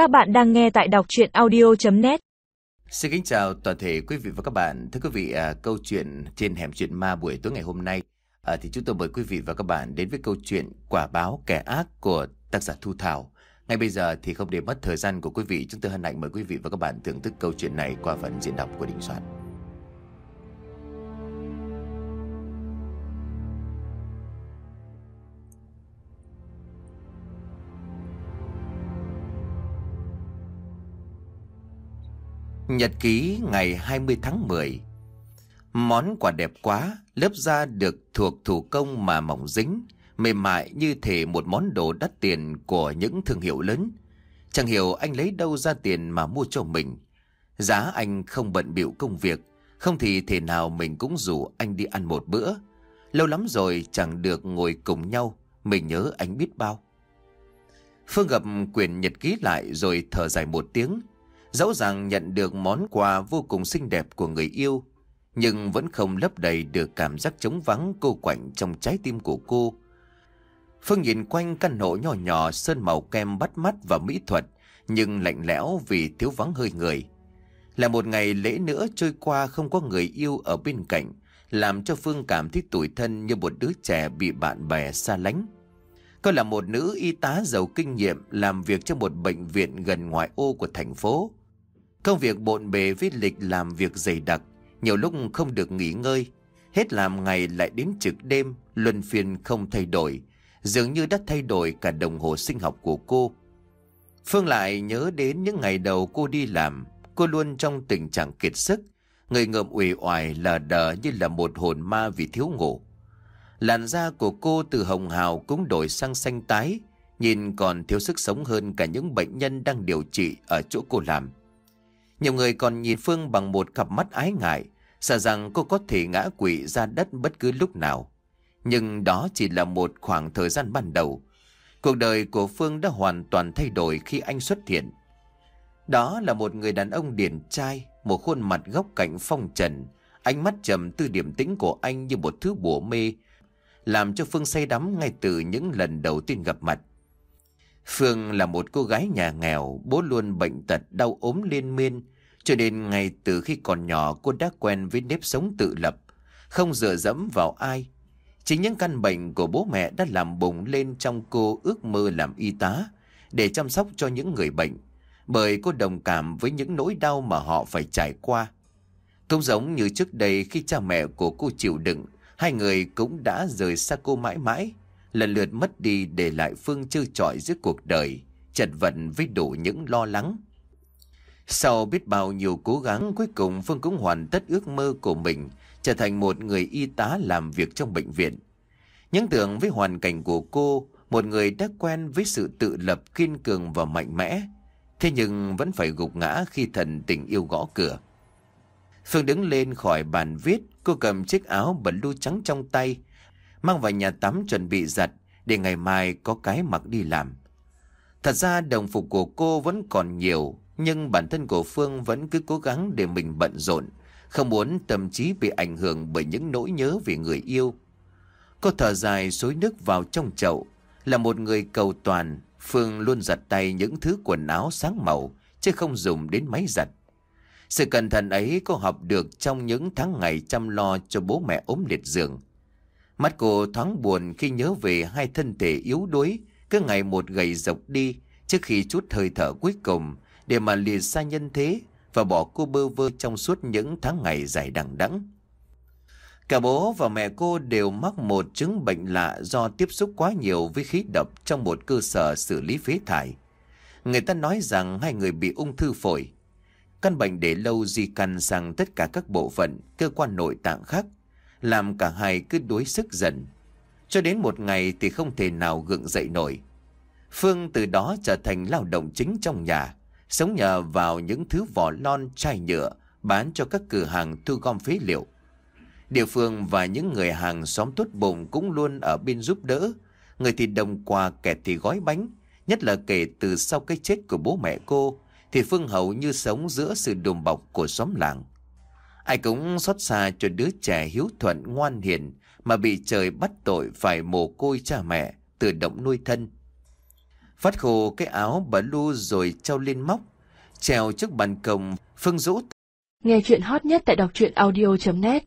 Các bạn đang nghe tại đọc chuyện audio.net Xin kính chào toàn thể quý vị và các bạn. Thưa quý vị, à, câu chuyện trên hẻm chuyện ma buổi tối ngày hôm nay à, thì chúng tôi mời quý vị và các bạn đến với câu chuyện Quả báo kẻ ác của tác giả Thu Thảo. Ngay bây giờ thì không để mất thời gian của quý vị, chúng tôi hân hạnh mời quý vị và các bạn thưởng thức câu chuyện này qua phần diễn đọc của Đình Soạn. Nhật ký ngày 20 tháng 10 Món quà đẹp quá, lớp da được thuộc thủ công mà mỏng dính, mềm mại như thể một món đồ đắt tiền của những thương hiệu lớn. Chẳng hiểu anh lấy đâu ra tiền mà mua cho mình. Giá anh không bận bịu công việc, không thì thể nào mình cũng rủ anh đi ăn một bữa. Lâu lắm rồi chẳng được ngồi cùng nhau, mình nhớ anh biết bao. Phương gặp quyền nhật ký lại rồi thở dài một tiếng, Dẫu rằng nhận được món quà vô cùng xinh đẹp của người yêu, nhưng vẫn không lấp đầy được cảm giác trống vắng cô quạnh trong trái tim của cô. Phương nhìn quanh căn hộ nhỏ nhỏ sơn màu kem bắt mắt và mỹ thuật, nhưng lạnh lẽo vì thiếu vắng hơi người. Là một ngày lễ nữa trôi qua không có người yêu ở bên cạnh, làm cho Phương cảm thấy tủi thân như một đứa trẻ bị bạn bè xa lánh. Cô là một nữ y tá giàu kinh nghiệm làm việc trong một bệnh viện gần ngoại ô của thành phố. Công việc bộn bề với lịch làm việc dày đặc, nhiều lúc không được nghỉ ngơi. Hết làm ngày lại đến trực đêm, luân phiên không thay đổi. Dường như đã thay đổi cả đồng hồ sinh học của cô. Phương lại nhớ đến những ngày đầu cô đi làm. Cô luôn trong tình trạng kiệt sức. Người ngợm uể oải lờ đờ như là một hồn ma vì thiếu ngủ. Làn da của cô từ hồng hào cũng đổi sang xanh tái, nhìn còn thiếu sức sống hơn cả những bệnh nhân đang điều trị ở chỗ cô làm. Nhiều người còn nhìn Phương bằng một cặp mắt ái ngại, sợ rằng cô có thể ngã quỵ ra đất bất cứ lúc nào. Nhưng đó chỉ là một khoảng thời gian ban đầu. Cuộc đời của Phương đã hoàn toàn thay đổi khi anh xuất hiện. Đó là một người đàn ông điển trai, một khuôn mặt góc cạnh phong trần, ánh mắt trầm tư điểm tĩnh của anh như một thứ bùa mê, làm cho Phương say đắm ngay từ những lần đầu tiên gặp mặt. Phương là một cô gái nhà nghèo, bố luôn bệnh tật đau ốm liên miên, cho nên ngay từ khi còn nhỏ cô đã quen với nếp sống tự lập, không dựa dẫm vào ai. Chính những căn bệnh của bố mẹ đã làm bùng lên trong cô ước mơ làm y tá, để chăm sóc cho những người bệnh, bởi cô đồng cảm với những nỗi đau mà họ phải trải qua. Cũng giống như trước đây khi cha mẹ của cô chịu đựng, hai người cũng đã rời xa cô mãi mãi, lần lượt mất đi để lại Phương chơi trọi giữa cuộc đời, chật vật với đủ những lo lắng. Sau biết bao nhiêu cố gắng, cuối cùng Phương cũng hoàn tất ước mơ của mình, trở thành một người y tá làm việc trong bệnh viện. Những tưởng với hoàn cảnh của cô, một người đã quen với sự tự lập kiên cường và mạnh mẽ, thế nhưng vẫn phải gục ngã khi thần tình yêu gõ cửa. Phương đứng lên khỏi bàn viết, cô cầm chiếc áo bẩn lưu trắng trong tay, mang vào nhà tắm chuẩn bị giặt để ngày mai có cái mặc đi làm. Thật ra đồng phục của cô vẫn còn nhiều, nhưng bản thân của Phương vẫn cứ cố gắng để mình bận rộn, không muốn tâm trí bị ảnh hưởng bởi những nỗi nhớ về người yêu. Cô thở dài xối nước vào trong chậu, là một người cầu toàn, Phương luôn giặt tay những thứ quần áo sáng màu, chứ không dùng đến máy giặt. Sự cẩn thận ấy cô học được trong những tháng ngày chăm lo cho bố mẹ ốm liệt giường. Mắt cô thoáng buồn khi nhớ về hai thân thể yếu đuối, cứ ngày một gầy dọc đi trước khi chút hơi thở cuối cùng để mà lìa xa nhân thế và bỏ cô bơ vơ trong suốt những tháng ngày dài đằng đẵng. Cả bố và mẹ cô đều mắc một chứng bệnh lạ do tiếp xúc quá nhiều với khí độc trong một cơ sở xử lý phế thải. Người ta nói rằng hai người bị ung thư phổi. Căn bệnh để lâu di căn sang tất cả các bộ phận, cơ quan nội tạng khác, làm cả hai cứ đuối sức dần. Cho đến một ngày thì không thể nào gượng dậy nổi. Phương từ đó trở thành lao động chính trong nhà, sống nhờ vào những thứ vỏ lon chai nhựa bán cho các cửa hàng thu gom phế liệu. Địa phương và những người hàng xóm tốt bụng cũng luôn ở bên giúp đỡ, người thì đồng quà kẻ thì gói bánh, nhất là kể từ sau cái chết của bố mẹ cô, thì Phương hầu như sống giữa sự đùm bọc của xóm làng. Ai cũng xót xa cho đứa trẻ hiếu thuận ngoan hiền mà bị trời bắt tội phải mồ côi cha mẹ, tự động nuôi thân. Phát khổ cái áo bà Lu rồi trao lên móc. Treo trước bàn công, Phương rũ Nghe chuyện hot nhất tại đọc truyện audio.net